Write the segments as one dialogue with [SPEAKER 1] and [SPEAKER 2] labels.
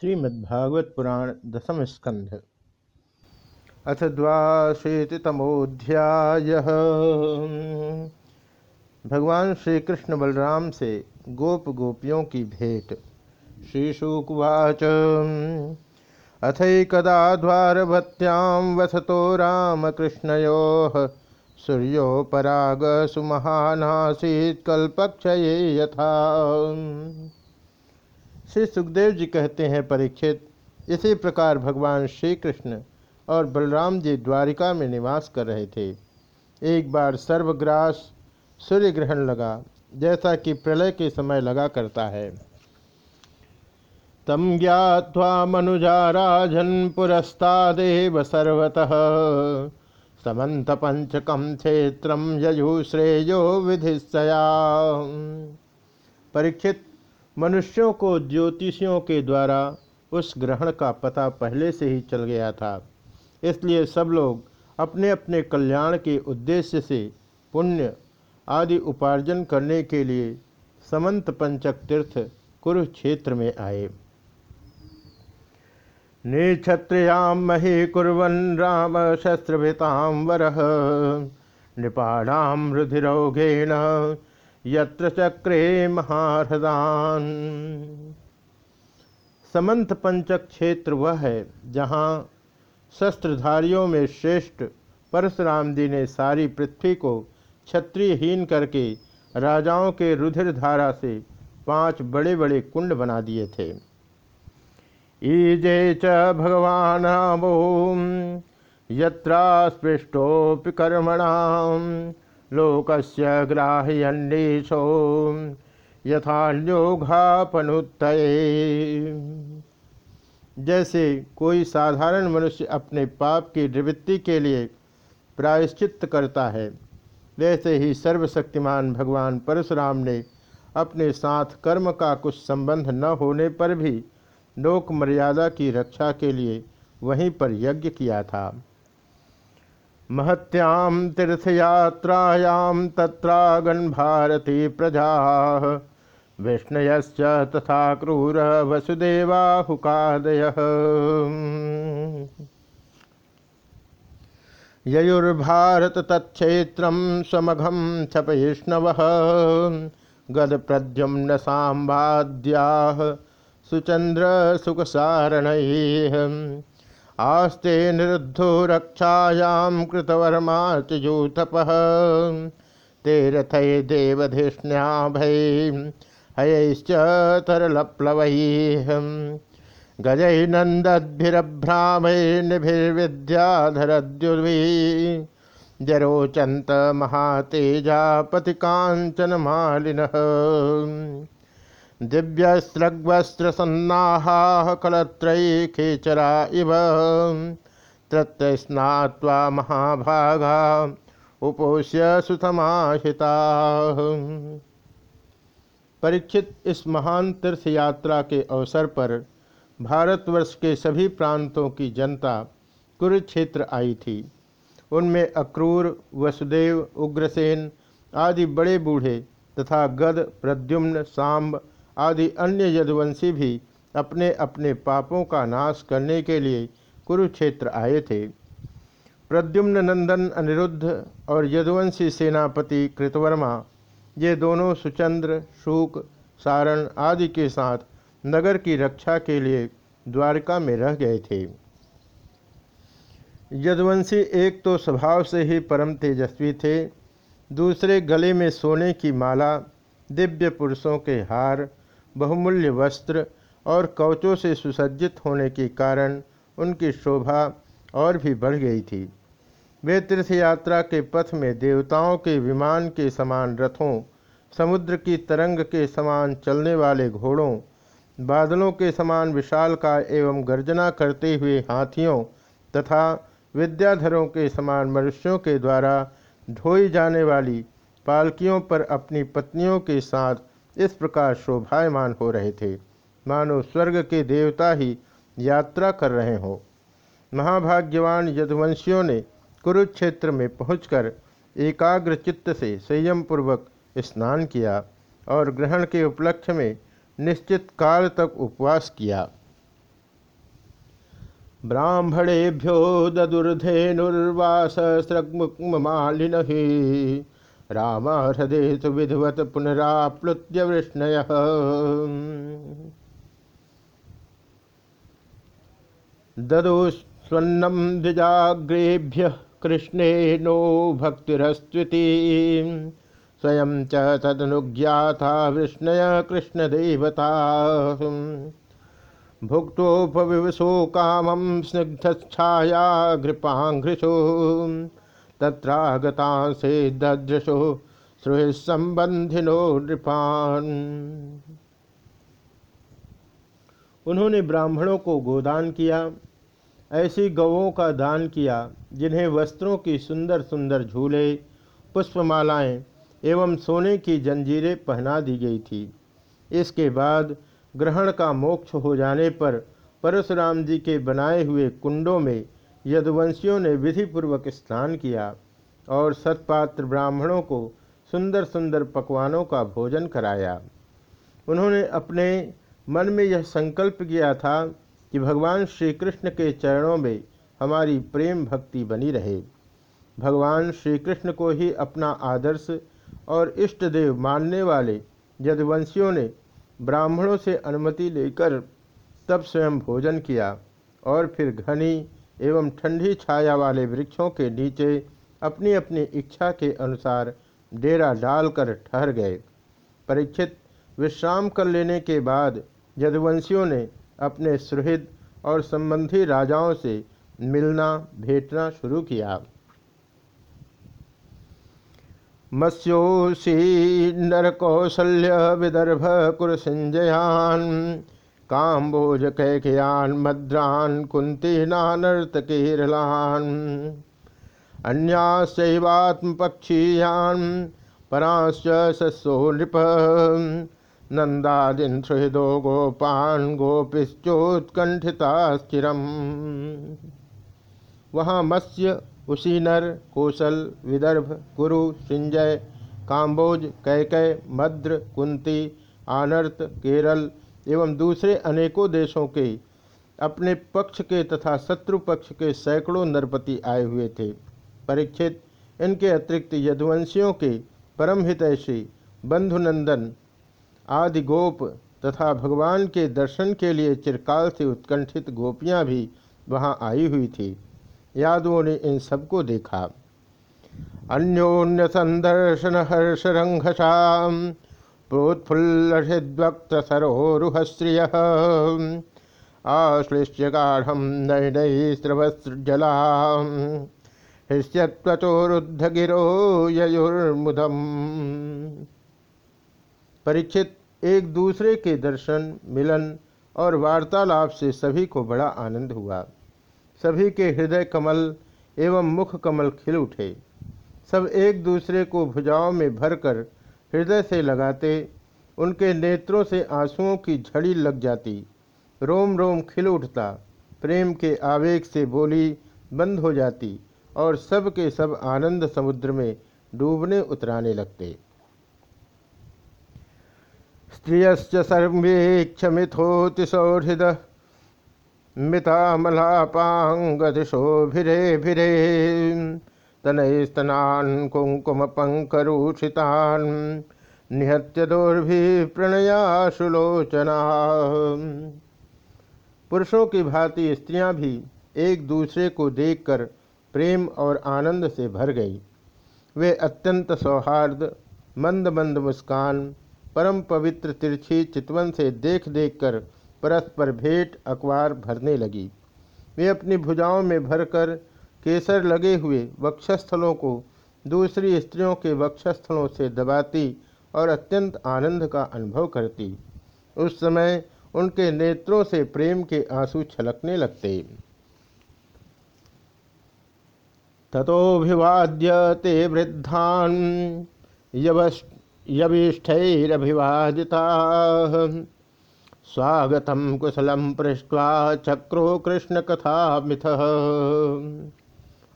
[SPEAKER 1] श्रीमद्भागवत पुराण दसम स्कंध अथ द्वाशीतितमोध्याय भगवान श्री कृष्ण बलराम से गोप गोपियों की भेंट। श्रीशुकुवाच। अथकदा द्वारभत्यां वसतो रामकृष्णयो। सूर्योपराग सुमहानासीत् कल्पक्षये यथा। श्री सुखदेव जी कहते हैं परीक्षित, इसी प्रकार भगवान श्री कृष्ण और बलराम जी द्वारिका में निवास कर रहे थे। एक बार सर्वग्रास सूर्य ग्रहण लगा, जैसा कि प्रलय के समय लगा करता है। तम ज्ञावा मनुजा राजन पुरस्तादेव सर्वतः। समन्त पंचकम क्षेत्र यजु श्रेयो विधिशया परीक्षित मनुष्यों को ज्योतिषियों के द्वारा उस ग्रहण का पता पहले से ही चल गया था। इसलिए सब लोग अपने अपने कल्याण के उद्देश्य से पुण्य आदि उपार्जन करने के लिए समंत पंचक तीर्थ कुरुक्षेत्र में आए। निक्षत्रियाम मही कुरन राम शस्त्रभिताम वर नृपाणाम रुधिरोघेण यत्र चक्रे महारदान। समंत पंचक क्षेत्र वह है, जहाँ शस्त्रधारियों में श्रेष्ठ परशुराम जी ने सारी पृथ्वी को क्षत्रियहीन करके राजाओं के रुधिर धारा से पाँच बड़े बड़े कुंड बना दिए थे। ईजे च भगवान यत्रा स्पृष्टोपि कर्मणाम। लोकस्य ग्राह्यन्नीशो यथान्योघापनुत्त जैसे कोई साधारण मनुष्य अपने पाप की निवृत्ति के लिए प्रायश्चित करता है, वैसे ही सर्वशक्तिमान भगवान परशुराम ने अपने साथ कर्म का कुछ संबंध न होने पर भी लोक मर्यादा की रक्षा के लिए वहीं पर यज्ञ किया था। महत्यां तीर्थयात्रायां तत्रागन भारती प्रजा। विष्णयश्च तथा क्रूर वसुदेवाहुकादय। ययुर्भारत तत्क्षेत्र समघम छपयिष्णव गद आस्ते निरुद्धो रक्षायां कृतवर्मा च यूथपः ते रथये देवधिष्ण्याभै हयैश्च तरलप्लवैः। गजैनन्दद्भिरभ्रामैर्निभिर्विद्याधरद्युर्वी जरोचन्त महातेजा पतिकाञ्चनमालिनः दिव्यस्रग्वस्त्रसन्नाहा कलत्रयी खेचरा इव। तत्र महाभागा उपोष्य सुतमाहिता परीक्षित इस महान तीर्थ यात्रा के अवसर पर भारतवर्ष के सभी प्रांतों की जनता कुरुक्षेत्र आई थी। उनमें अक्रूर, वसुदेव, उग्रसेन आदि बड़े बूढ़े तथा गद, प्रद्युम्न, सांब आदि अन्य यदुवंशी भी अपने अपने पापों का नाश करने के लिए कुरुक्षेत्र आए थे। प्रद्युम्न नंदन, अनिरुद्ध और यदुवंशी सेनापति कृतवर्मा, ये दोनों सुचंद्र, शूक, सारण आदि के साथ नगर की रक्षा के लिए द्वारका में रह गए थे। यदुवंशी एक तो स्वभाव से ही परम तेजस्वी थे, दूसरे गले में सोने की माला, दिव्य पुरुषों के हार बहुमूल्य वस्त्र और कवचों से सुसज्जित होने के कारण उनकी शोभा और भी बढ़ गई थी। वे तीर्थ यात्रा के पथ में देवताओं के विमान के समान रथों, समुद्र की तरंग के समान चलने वाले घोड़ों, बादलों के समान विशाल का एवं गर्जना करते हुए हाथियों तथा विद्याधरों के समान मनुष्यों के द्वारा ढोई जाने वाली पालकियों पर अपनी पत्नियों के साथ इस प्रकार शोभायमान हो रहे थे। मानो स्वर्ग के देवता ही यात्रा कर रहे हो। महाभाग्यवान यदुवंशियों ने कुरुक्षेत्र में पहुंचकर एकाग्र चित्त से संयम पूर्वक स्नान किया और ग्रहण के उपलक्ष्य में निश्चित काल तक उपवास किया। ब्राह्मणेभ्यो ददुर्धेनुर्वास सृग्मुक्मालिन राम हृदय विधवत पुनराप्लुत्य वृष्णय। ददुस्वन्नम द्विजाग्रेभ्य कृष्णे नो भक्तिरस्तुति स्वयं च तदनुज्ञाता विष्णय कृष्णदेवता। भुक्तोपविवसो कामं स्निग्धच्छाया घृपाघ्रिशो तत्रागता से ददृशो सुहृसंबंधिनो नृपान। उन्होंने ब्राह्मणों को गोदान किया, ऐसी गवों का दान किया, जिन्हें वस्त्रों की सुंदर सुंदर झूले, पुष्पमालाएँ एवं सोने की जंजीरें पहना दी गई थी। इसके बाद ग्रहण का मोक्ष हो जाने पर परशुराम जी के बनाए हुए कुंडों में यदुवंशियों ने विधिपूर्वक स्नान किया और सतपात्र ब्राह्मणों को सुंदर सुंदर पकवानों का भोजन कराया। उन्होंने अपने मन में यह संकल्प किया था कि भगवान श्री कृष्ण के चरणों में हमारी प्रेम भक्ति बनी रहे। भगवान श्री कृष्ण को ही अपना आदर्श और इष्ट देव मानने वाले यदुवंशियों ने ब्राह्मणों से अनुमति लेकर तब स्वयं भोजन किया और फिर घनी एवं ठंडी छाया वाले वृक्षों के नीचे अपनी अपनी इच्छा के अनुसार डेरा डालकर ठहर गए। परीक्षित विश्राम कर लेने के बाद यदुवंशियों ने अपने सुहृद और संबंधी राजाओं से मिलना, भेटना शुरू किया। मत्स्योषी नरकौशल्य विदर्भ कुरसिंजयान काम्बोज कैकयान मद्रान कुंती नानर्त केरलान अन्यास्वात्मपक्षीयान पराश्च सस्सो नृप नंदादिन सुहृदो गोपान गोपिश्चोत्कंठिताश्चिरम वहाँ मत्स्य उसीनर कौशल, विदर्भ, कुरु सिंजय काम्बोज कैकय मद्र कुंती आनर्त, केरल एवं दूसरे अनेकों देशों के अपने पक्ष के तथा शत्रु पक्ष के सैकड़ों नरपति आए हुए थे। परीक्षित, इनके अतिरिक्त यदुवंशियों के परम हितैषी बंधुनंदन आदि गोप तथा भगवान के दर्शन के लिए चिरकाल से उत्कंठित गोपियाँ भी वहाँ आई हुई थी। यादवों ने इन सबको देखा। अन्योन्य संदर्शन हर्ष रंघसा प्रोत्फुल्लषिद्वक्त सरोरुहश्रिय आश्लिष्य गाढ़ नयनय स्रवस्जला हृष्यत्वचोरुद्ध गिरो ययुर्मुदम। परीक्षित एक दूसरे के दर्शन, मिलन और वार्तालाप से सभी को बड़ा आनंद हुआ। सभी के हृदय कमल एवं मुख कमल खिल उठे। सब एक दूसरे को भुजाओं में भरकर हृदय से लगाते, उनके नेत्रों से आंसुओं की झड़ी लग जाती। रोम रोम खिल उठता, प्रेम के आवेग से बोली बंद हो जाती और सब के सब आनंद समुद्र में डूबने उतराने लगते। स्त्रियश्च सर्वेक्ष मिथोति सौहृद मितामलापांगदिशोभिरे तनस्तनान् कुङ्कुमपङ्करूषितान् निहत्य दोर्भिप्रणयाशुलोचना पुरुषों की भांति स्त्रियाँ भी एक दूसरे को देखकर प्रेम और आनंद से भर गई। वे अत्यंत सौहार्द मंद मंद मुस्कान परम पवित्र तिरछी चितवन से देख देख कर परस्पर भेंट अखबार भरने लगी। वे अपनी भुजाओं में भरकर केसर लगे हुए वक्षस्थलों को दूसरी स्त्रियों के वक्षस्थलों से दबाती और अत्यंत आनंद का अनुभव करती। उस समय उनके नेत्रों से प्रेम के आँसू छलकने लगते। तथोभिवाद्य ते वृद्धान यविष्ठरभिवादिता। स्वागत कुशलम पृष्ठवा चक्रो कृष्ण कथा मिथ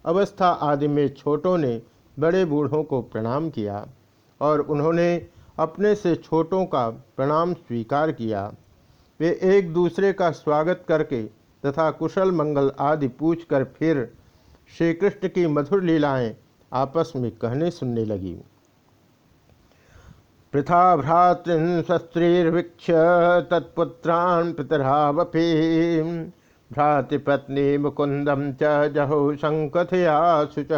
[SPEAKER 1] अवस्था आदि में छोटों ने बड़े बूढ़ों को प्रणाम किया और उन्होंने अपने से छोटों का प्रणाम स्वीकार किया। वे एक दूसरे का स्वागत करके तथा कुशल मंगल आदि पूछकर फिर श्री कृष्ण की मधुर लीलाएँ आपस में कहने सुनने लगी। पृथा भ्रातृन शस्त्रीर्वीक्ष तत्पुत्रान् पितरावपी भ्रातृपत्नी मुकुंदम च जहो शुच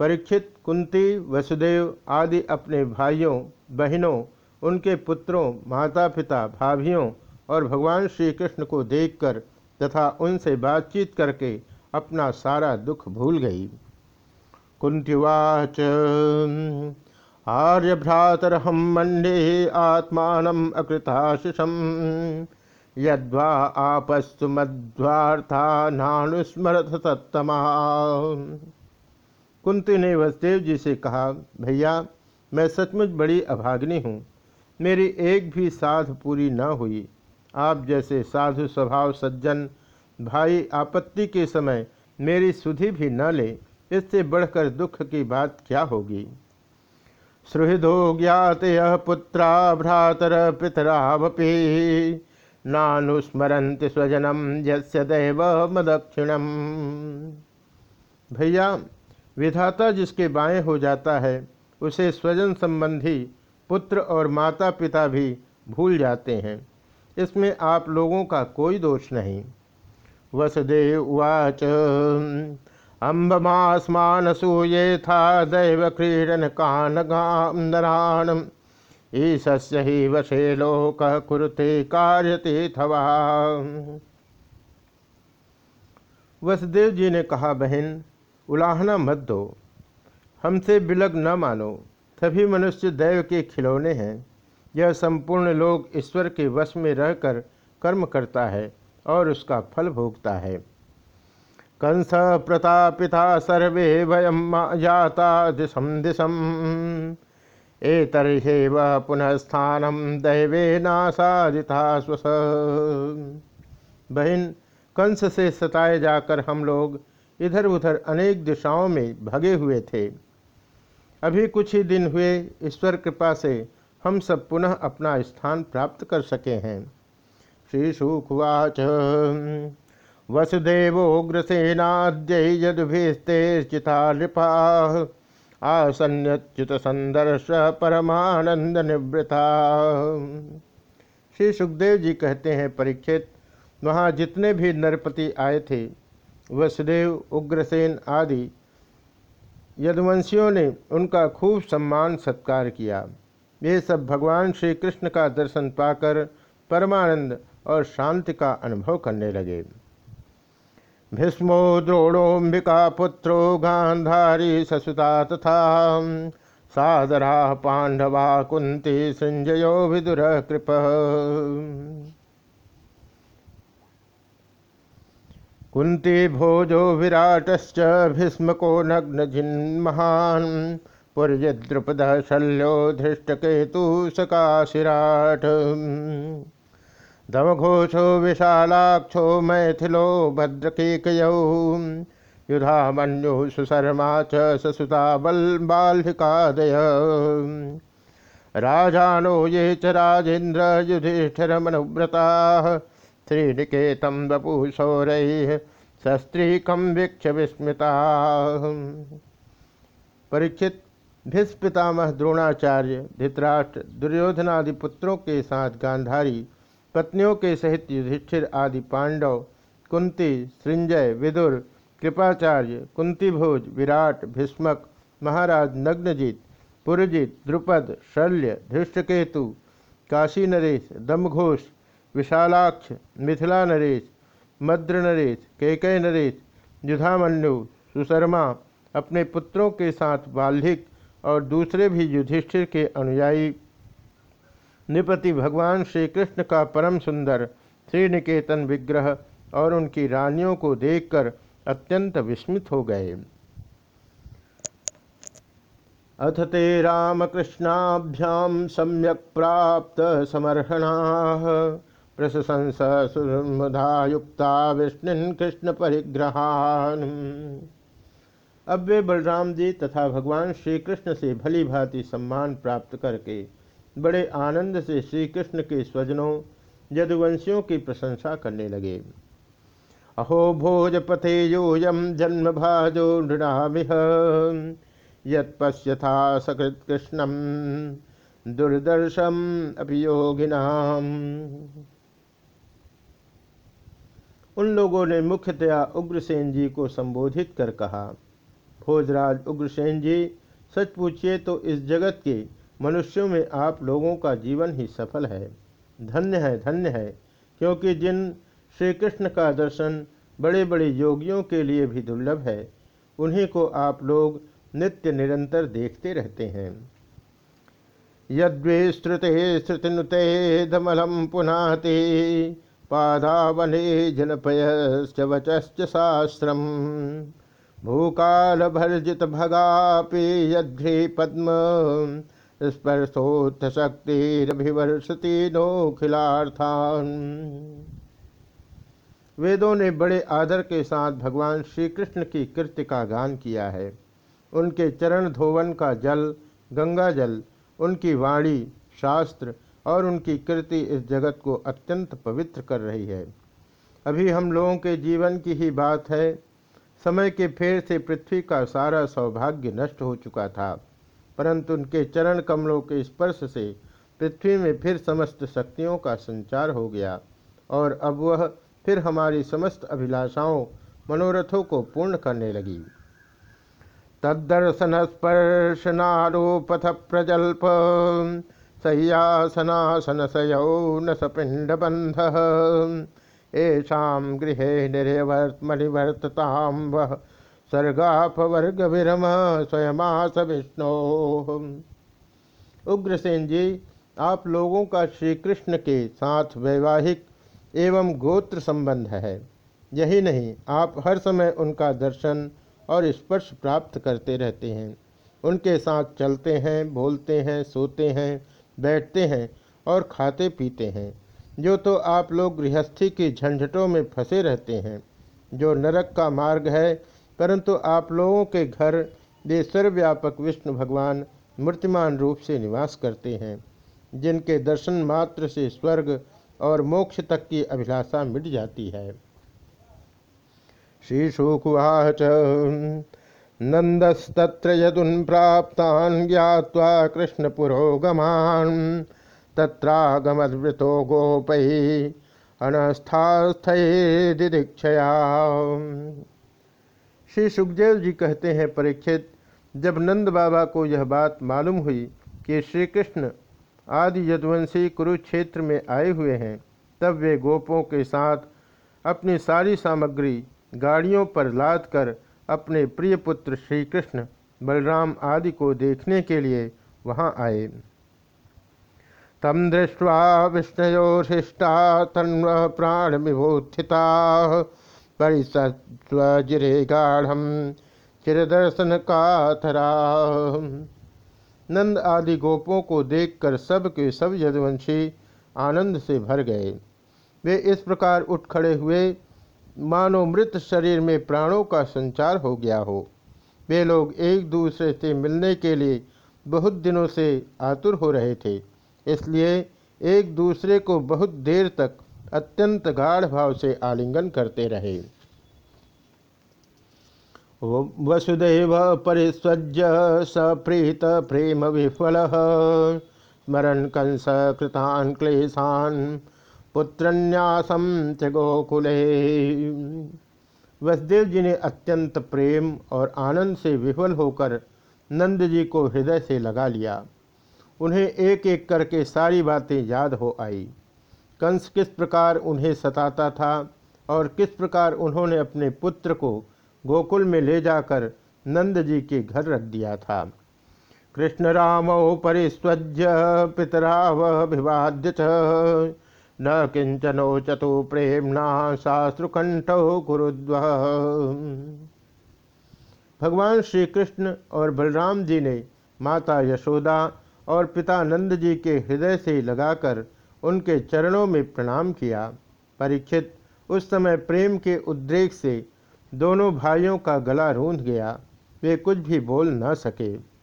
[SPEAKER 1] परीक्षित कुंती, वसुदेव आदि अपने भाइयों, बहनों, उनके पुत्रों माता पिता भाभियों और भगवान श्री कृष्ण को देखकर तथा उनसे बातचीत करके अपना सारा दुख भूल गई। कुंतीवाच आर्यभ्रातरहम मंडे आत्मान अकृताशिषम। यद्वा आपस्तु मध्वार्था नानुस्मरथ सत्तमा कुंती ने वसुदेव जी से कहा, भैया, मैं सचमुच बड़ी अभाग्नि हूँ। मेरी एक भी साध पूरी न हुई। आप जैसे साधु स्वभाव सज्जन भाई आपत्ति के समय मेरी सुधि भी न ले, इससे बढ़कर दुख की बात क्या होगी? सुहृदो ज्ञात पुत्रा भ्रातर पितरावपी। नानुस्मरंत स्वजनम यस्य दैव मदक्षिणम। भैया, विधाता जिसके बाएँ हो जाता है, उसे स्वजन संबंधी पुत्र और माता पिता भी भूल जाते हैं। इसमें आप लोगों का कोई दोष नहीं। वसुदेव उवाच अम्बमास्मान सूये था दैव क्रीडन कान नारायण ईशस्य ही वशे लोक कुरुते कार्यते थवा वसुदेव जी ने कहा, बहन, उलाहना मत दो। हमसे बिलग न मानो। सभी मनुष्य दैव के खिलौने हैं। यह संपूर्ण लोग ईश्वर के वश में रहकर कर्म करता है और उसका फल भोगता है। कंस प्रतापिता सर्वे वयम जाता दिशम दिशम ए तरहे वह पुनः स्थानम दैवे नासादिता स्वस। बहन, कंस से सताए जाकर हम लोग इधर उधर अनेक दिशाओं में भगे हुए थे। अभी कुछ ही दिन हुए, ईश्वर कृपा से हम सब पुनः अपना स्थान प्राप्त कर सके हैं। श्री सुखवाच वसुदेवोग्रसेनाद्यजुभिस्तेचिता नृपा। आसन्यच्युत संदर्श परमानंद निवृता श्री सुखदेव जी कहते हैं, परीक्षित, वहाँ जितने भी नरपति आए थे वसुदेव उग्रसेन आदि यदुवंशियों ने उनका खूब सम्मान सत्कार किया। ये सब भगवान श्री कृष्ण का दर्शन पाकर परमानंद और शांति का अनुभव करने लगे। भीष्मो द्रोणोम्बिका पुत्रो गांधारी ससुता तथा सादरा पांडवा कुंती संजयो विदुर कृप। कुंती भोजो विराटश्च भीष्मको नग्न जिन्महान् पुर्यद्रुपद शल्यो धृष्टकेतु सकाशिराट। दमघोषो विशालाक्षो मैथिलो भद्रकेकयौ। युधामन्यु सुशर्मा च ससुता बल बाल्हिकादय राजानो ये च राजेन्द्र युधिष्ठिरमनुव्रताः। श्रीनिकेतम वपुशौरैः शस्त्रीकम वीक्ष विस्मृता। परीक्षित भीष्म द्रोणाचार्य, धृतराष्ट्र, दुर्योधनादि पुत्रों के साथ गांधारी पत्नियों के सहित युधिष्ठिर आदि पांडव, कुंती, सृंजय, विदुर, कृपाचार्य कुंती भोज विराट, भीष्मक, महाराज नग्नजीत, पुरजीत, द्रुपद, शल्य, धृष्टकेतु, काशी नरेश, दमघोष, विशालाक्ष, मिथिला नरेश, मद्र नरेश, केकय नरेश, युधामन्यु, सुशर्मा, अपने पुत्रों के साथ बाल्हिक और दूसरे भी युधिष्ठिर के अनुयायी निपति भगवान श्री कृष्ण का परम सुंदर, श्रीनिकेतन विग्रह और उनकी रानियों को देखकर अत्यंत विस्मित हो गए। अथ ते रामकृष्णाभ्याम सम्यक प्राप्त समर्हणा, प्रशंस सुमुधा विष्णु कृष्ण परिग्रहान। अब वे बलराम जी तथा भगवान श्री कृष्ण से भली भांति सम्मान प्राप्त करके बड़े आनंद से श्री कृष्ण के स्वजनों, यदुवंशियों की प्रशंसा करने लगे। अहो भोजपथे योयम जन्म भाजो नृणामिह यश्यथा सकृत कृष्णम दुर्दर्शम अभियोगिनाम। उन लोगों ने मुख्यतया उग्रसेन जी को संबोधित कर कहा, भोजराज उग्रसेन जी, सच पूछिए तो इस जगत के मनुष्यों में आप लोगों का जीवन ही सफल है। धन्य है धन्य है, क्योंकि जिन श्री कृष्ण का दर्शन बड़े बड़े योगियों के लिए भी दुर्लभ है, उन्हीं को आप लोग नित्य निरंतर देखते रहते हैं। यद्वे श्रुते श्रुतिनुते दमलम पुनाते, पादावने जनपयश्च वचश्च शास्त्रम। भूकाल भर्जित भगापि यद्घ्रे पद्म स्पर्शोत्थ शक्तिरभिवर्षति नोखिलार्थान वेदों ने बड़े आदर के साथ भगवान श्री कृष्ण की कृत्य का गान किया है। उनके चरण धोवन का जल, गंगा जल, उनकी वाणी, शास्त्र और उनकी कृति इस जगत को अत्यंत पवित्र कर रही है। अभी हम लोगों के जीवन की ही बात है। समय के फेर से पृथ्वी का सारा सौभाग्य नष्ट हो चुका था। परंतु उनके चरण कमलों के स्पर्श से पृथ्वी में फिर समस्त शक्तियों का संचार हो गया, और अब वह फिर हमारी समस्त अभिलाषाओं, मनोरथों को पूर्ण करने लगी। तदर्शन स्पर्शनारोपथ प्रजल्प सह्यासनासन सयौ न सपिंड बंध ऐसा गृह निर्वर्तमनिवर्तताम वह सर्गापवर्ग विरम स्वयमास विष्णु उग्रसेन जी आप लोगों का श्री कृष्ण के साथ वैवाहिक एवं गोत्र संबंध है। यही नहीं, आप हर समय उनका दर्शन और स्पर्श प्राप्त करते रहते हैं। उनके साथ चलते हैं, बोलते हैं, सोते हैं, बैठते हैं और खाते पीते हैं। जो तो आप लोग गृहस्थी की झंझटों में फंसे रहते हैं, जो नरक का मार्ग है परंतु आप लोगों के घर वे सर्वव्यापक विष्णु भगवान मूर्तिमान रूप से निवास करते हैं, जिनके दर्शन मात्र से स्वर्ग और मोक्ष तक की अभिलाषा मिट जाती है। श्री शुकुवाच नंदस्तत्र यदुन प्राप्तान ज्ञावा कृष्ण पुरोगमान तत्रागमद्वृतो गोपै दिदीक्षया। श्री सुखदेव जी कहते हैं, परीक्षित, जब नंद बाबा को यह बात मालूम हुई कि श्री कृष्ण आदि यदुवंशी कुरुक्षेत्र में आए हुए हैं, तब वे गोपों के साथ अपनी सारी सामग्री गाड़ियों पर लाद कर अपने प्रिय पुत्र श्री कृष्ण बलराम आदि को देखने के लिए वहाँ आए। तम दृष्टवा विष्णयोशिष्टा तन्व प्राण विभूथिता परिसस्वजिरे गाढ़ चिरदर्शन काथरा नंद आदि गोपों को देखकर सब के सब यदुवंशी आनंद से भर गए। वे इस प्रकार उठ खड़े हुए, मानो मृत शरीर में प्राणों का संचार हो गया हो। वे लोग एक दूसरे से मिलने के लिए बहुत दिनों से आतुर हो रहे थे, इसलिए एक दूसरे को बहुत देर तक अत्यंत गाढ़ भाव से आलिंगन करते रहे। वसुदेव परिस्वज्य सप्रीत, प्रेम विफल स्मरण कंस कृतान क्लेशान पुत्रन्यासम च गोकुले। वसुदेव जी ने अत्यंत प्रेम और आनंद से विफल होकर नंद जी को हृदय से लगा लिया। उन्हें एक एक करके सारी बातें याद हो आई। कंस किस प्रकार उन्हें सताता था और किस प्रकार उन्होंने अपने पुत्र को गोकुल में ले जाकर नंद जी के घर रख दिया था? कृष्ण राम परिस्वज्य पितरावभिवाद्य न किंचनो चतु प्रेमना शास्त्रकंठ गुरुद्व। भगवान श्री कृष्ण और बलराम जी ने माता यशोदा और पिता नंद जी के हृदय से लगाकर उनके चरणों में प्रणाम किया। परीक्षित उस समय प्रेम के उद्रेक से दोनों भाइयों का गला रूंध गया। वे कुछ भी बोल न सके।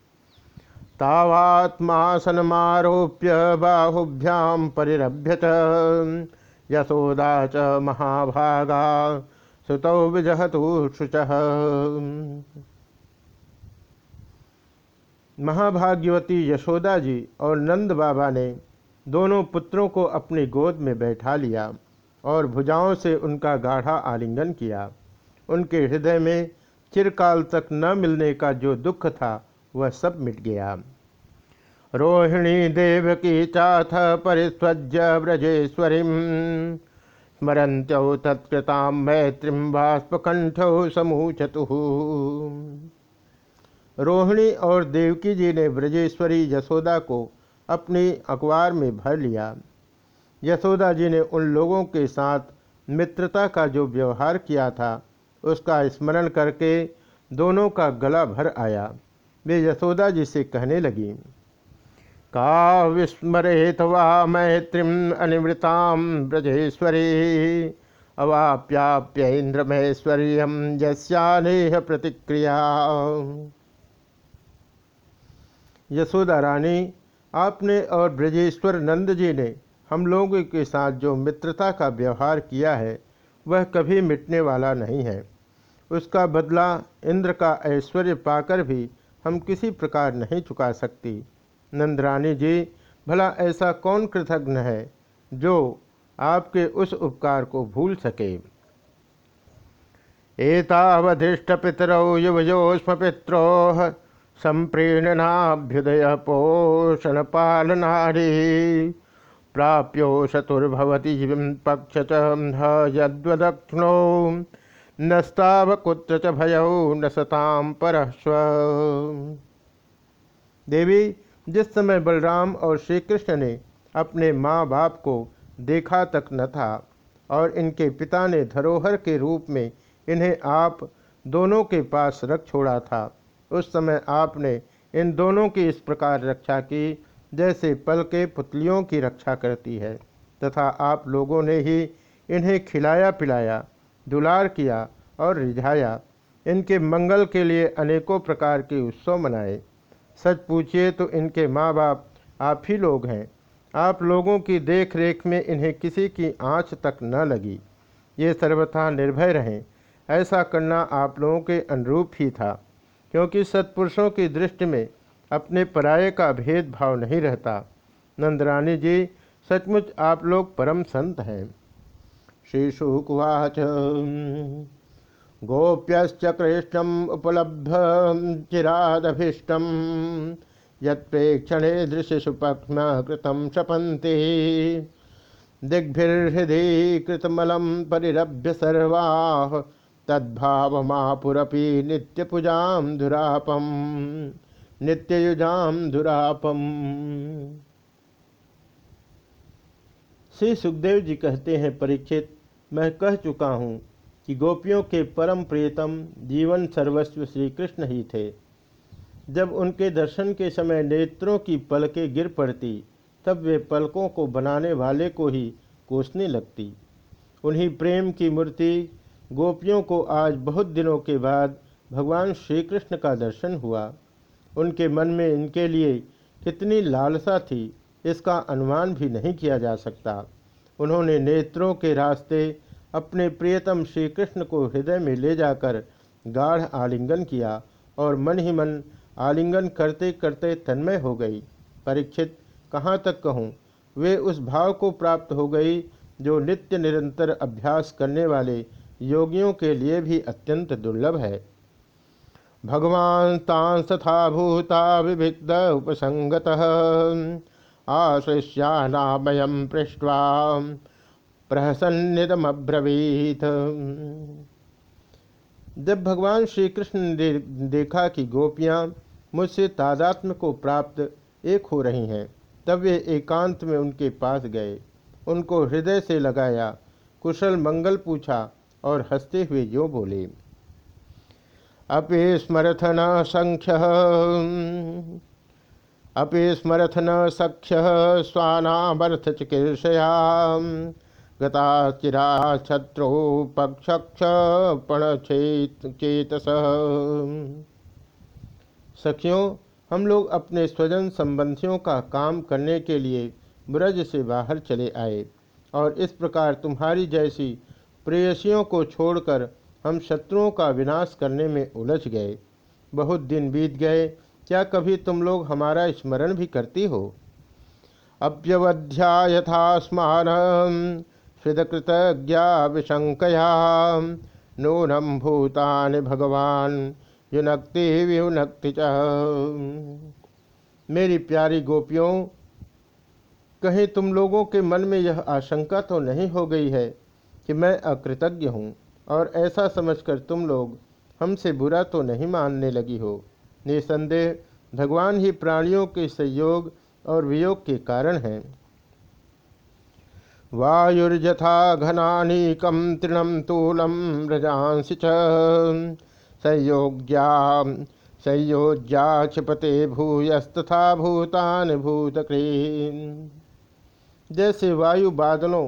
[SPEAKER 1] तावात्मासनमारोप्य बाहुभ्याम परिरभ्यत। यशोदा च महाभागा। सुतौ विजहतु शुच। महाभाग्यवती यशोदा जी और नंद बाबा ने दोनों पुत्रों को अपनी गोद में बैठा लिया और भुजाओं से उनका गाढ़ा आलिंगन किया। उनके हृदय में चिरकाल तक न मिलने का जो दुख था, वह सब मिट गया। रोहिणी देव की चाथ परिस्वज्य ब्रजेश्वरी स्मरंत्यौ तत्कृता मैत्रीम बाष्पकंठौ समूचतु। रोहिणी और देवकी जी ने ब्रजेश्वरी यशोदा को अपनी अखबार में भर लिया। यशोदा जी ने उन लोगों के साथ मित्रता का जो व्यवहार किया था, उसका स्मरण करके दोनों का गला भर आया। वे यशोदा जी से कहने लगी, का विस्मरेत वा मैत्रीम अनिवृताम ब्रजेश्वरी, अवाप्याप्य इंद्र महेश्वर्य यस्यानेह प्रतिक्रिया। यशोदा रानी आपने और ब्रजेश्वर नंद जी ने हम लोगों के साथ जो मित्रता का व्यवहार किया है, वह कभी मिटने वाला नहीं है। उसका बदला इंद्र का ऐश्वर्य पाकर भी हम किसी प्रकार नहीं चुका सकती। नंदरानी जी, भला ऐसा कौन कृतज्ञ है जो आपके उस उपकार को भूल सके? एतावधिष्ट पितरौ युवयोष्म पित्रोह संप्रीणनाभ्युदय पोषण पालनारी प्राप्यो शतुर्भवती पक्ष यद्वदक्षिणो। नस्तावकुत्र च भयौ, न सताम परस्व देवी, जिस समय बलराम और श्री कृष्ण ने अपने माँ बाप को देखा तक न था और इनके पिता ने धरोहर के रूप में इन्हें आप दोनों के पास रख छोड़ा था उस समय आपने इन दोनों की इस प्रकार रक्षा की, जैसे पल के पुतलियों की रक्षा करती है, तथा आप लोगों ने ही इन्हें खिलाया पिलाया दुलार किया और रिझाया। इनके मंगल के लिए अनेकों प्रकार के उत्सव मनाए। सच पूछिए तो इनके माँ बाप आप ही लोग हैं। आप लोगों की देख रेख में इन्हें किसी की आँच तक न लगी। ये सर्वथा निर्भय रहें। ऐसा करना आप लोगों के अनुरूप ही था। क्योंकि सत्पुरुषों की दृष्टि में अपने पराये का भेदभाव नहीं रहता। नंदरानी जी, सचमुच आप लोग परम संत हैं। श्री शुकुवाच उपलब्ध चिरादभीष्टम। यत्प्रेक्षणे दृश्यसुपक्ष्म कृतम शपन्ति। दिग्भिर्हृदय कृतमलम परिरभ्य सर्वा। तद्भावमापुरपि नित्यपूजाम धुरापम नित्ययुजाम धुरापम श्री सुखदेव जी कहते हैं परीक्षित मैं कह चुका हूँ कि गोपियों के परम प्रियतम जीवन सर्वस्व श्री कृष्ण ही थे। जब उनके दर्शन के समय नेत्रों की पलकें गिर पड़ती, तब वे पलकों को बनाने वाले को ही कोसने लगती। उन्हीं प्रेम की मूर्ति गोपियों को आज बहुत दिनों के बाद भगवान श्री कृष्ण का दर्शन हुआ। उनके मन में इनके लिए कितनी लालसा थी, इसका अनुमान भी नहीं किया जा सकता। उन्होंने नेत्रों के रास्ते अपने प्रियतम श्री कृष्ण को हृदय में ले जाकर गाढ़ आलिंगन किया और मन ही मन आलिंगन करते करते तन्मय हो गई। परीक्षित, कहाँ तक कहूँ, वे उस भाव को प्राप्त हो गई जो नित्य निरंतर अभ्यास करने वाले योगियों के लिए भी अत्यंत दुर्लभ है। भगवान तथा भूता विभिक्त उपसंगत। आशिष्यानामयम पृष्ठवा प्रहसन्निदमब्रवीत जब भगवान श्री कृष्ण ने देखा कि गोपियाँ मुझसे तादात्म्य को प्राप्त एक हो रही हैं, तब वे एकांत में उनके पास गए। उनको हृदय से लगाया, कुशल मंगल पूछा और हँसते हुए यो बोले, अपि स्मरथ न संख्य, अपि सख्य स्वानामर्थ चिकीर्षया गता चिरा छत्रो पक्षक्ष पण चेतस। सखियों, हम लोग अपने स्वजन संबंधियों का काम करने के लिए ब्रज से बाहर चले आए और इस प्रकार तुम्हारी जैसी प्रेयसियों को छोड़कर हम शत्रुओं का विनाश करने में उलझ गए। बहुत दिन बीत गए, क्या कभी तुम लोग हमारा स्मरण भी करती हो? अप्यवध्या यथा स्मान स्विदकृतज्ञा विशंकया नूनम भूतान भगवान युनक्ति वियुनक्ति च। मेरी प्यारी गोपियों, कहीं तुम लोगों के मन में यह आशंका तो नहीं हो गई है कि मैं अकृतज्ञ हूँ, और ऐसा समझकर तुम लोग हमसे बुरा तो नहीं मानने लगी हो। निसंदेह, भगवान ही प्राणियों के संयोग और वियोग के कारण हैं। वायुर्यथा घनानीकम तृणम तूलम रजांस संयोग्या, संयोज्या क्षिपते भूयस्तथा भूतान भूतक्री जैसे वायु बादलों,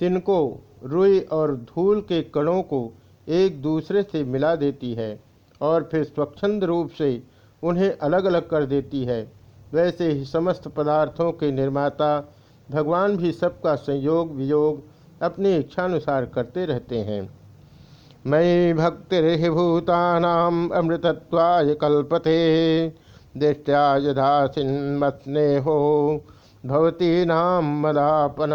[SPEAKER 1] तिनको रुई और धूल के कणों को एक दूसरे से मिला देती है और फिर स्वच्छंद रूप से उन्हें अलग अलग कर देती है। वैसे ही समस्त पदार्थों के निर्माता भगवान भी सबका संयोग वियोग अपनी इच्छानुसार करते रहते हैं। मयि भक्ति भूतानाम अमृतत्वाय कल्पते, दृष्टिया यदा हो भवती नाम मदापन।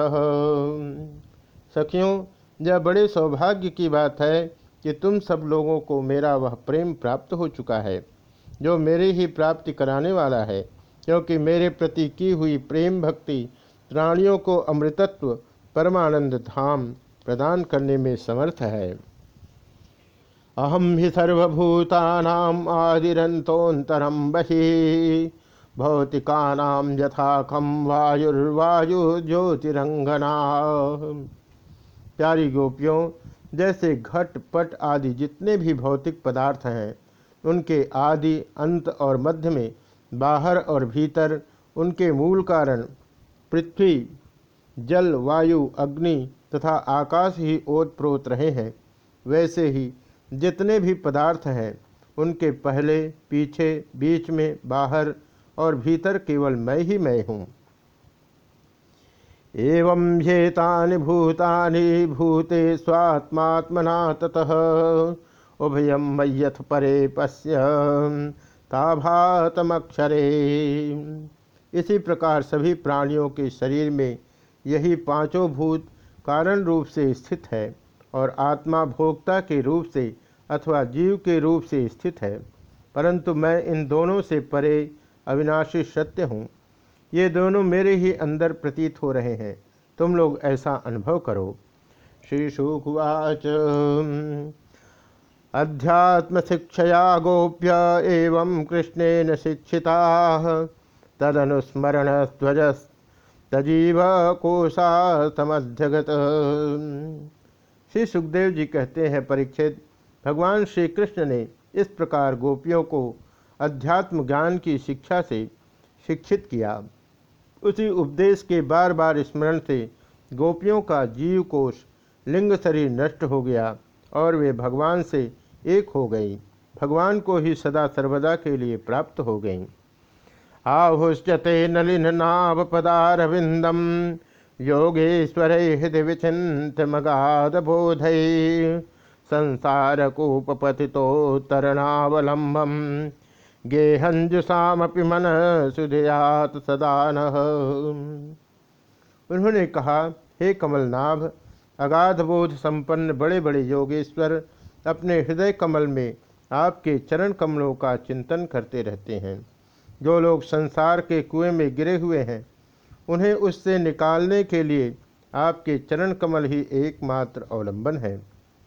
[SPEAKER 1] सखियों, यह बड़े सौभाग्य की बात है कि तुम सब लोगों को मेरा वह प्रेम प्राप्त हो चुका है, जो मेरे ही प्राप्ति कराने वाला है, क्योंकि मेरे प्रति की हुई प्रेम भक्ति प्राणियों को अमृतत्व, परमानंद धाम प्रदान करने में समर्थ है। अहम ही सर्वभूता आदिरंतोतरम बही भौतिका यथा खम वायुर्वायु ज्योतिरंगना प्यारी गोपियों, जैसे घट पट आदि जितने भी भौतिक पदार्थ हैं, उनके आदि, अंत और मध्य में, बाहर और भीतर, उनके मूल कारण, पृथ्वी, जल, वायु, अग्नि तथा आकाश ही ओत प्रोत रहे हैं। वैसे ही जितने भी पदार्थ हैं, उनके पहले, पीछे, बीच में, बाहर और भीतर केवल मैं ही मैं हूँ। एवं हेतानि भूतानि भूते स्वात्मात्मना ततः। उभयम मय्यथ परे पश्य ताभातमक्षरे। इसी प्रकार सभी प्राणियों के शरीर में यही पाँचों भूत कारण रूप से स्थित है और आत्मा भोक्ता के रूप से अथवा जीव के रूप से स्थित है। परंतु मैं इन दोनों से परे अविनाशी सत्य हूँ। ये दोनों मेरे ही अंदर प्रतीत हो रहे हैं। तुम लोग ऐसा अनुभव करो। श्री शुकुवाच। अध्यात्म शिक्षया गोप्य एवं कृष्णेन शिक्षिता तदनुस्मरण ध्वज तजीव कोशा समध्यगत श्री सुखदेव जी कहते हैं, परीक्षित, भगवान श्री कृष्ण ने इस प्रकार गोपियों को अध्यात्म ज्ञान की शिक्षा से शिक्षित किया। उसी उपदेश के बार बार स्मरण से गोपियों का जीव कोश लिंग शरीर नष्ट हो गया और वे भगवान से एक हो गई। भगवान को ही सदा सर्वदा के लिए प्राप्त हो गई। आहुष्यते नलिन नाव पदारविंदम योगेश्वर हृदय विचिंत मगाध बोध संसार कूपति तरणावलंबम गेहंजुषामपि मन सुधयात सदान। उन्होंने कहा, हे कमलनाभ अगाध बोध संपन्न बड़े बड़े योगेश्वर, अपने हृदय कमल में आपके चरण कमलों का चिंतन करते रहते हैं। जो लोग संसार के कुएँ में गिरे हुए हैं, उन्हें उससे निकालने के लिए आपके चरण कमल ही एकमात्र अवलंबन है।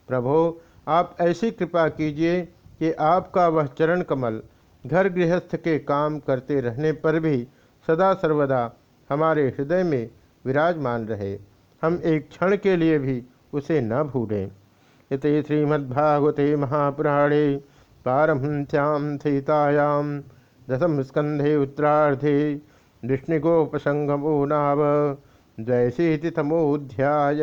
[SPEAKER 1] प्रभो, आप ऐसी कृपा कीजिए कि आपका वह चरण कमल घर गृहस्थ के काम करते रहने पर भी सदा सर्वदा हमारे हृदय में विराजमान रहे। हम एक क्षण के लिए भी उसे न भूलें। इत श्रीमद्भागवते महापुराणे पारमश्याम सीतायाम दशम स्कंधे उत्तरार्धे विष्णुगोपसंगमो नाव जयशीतितमोध्याय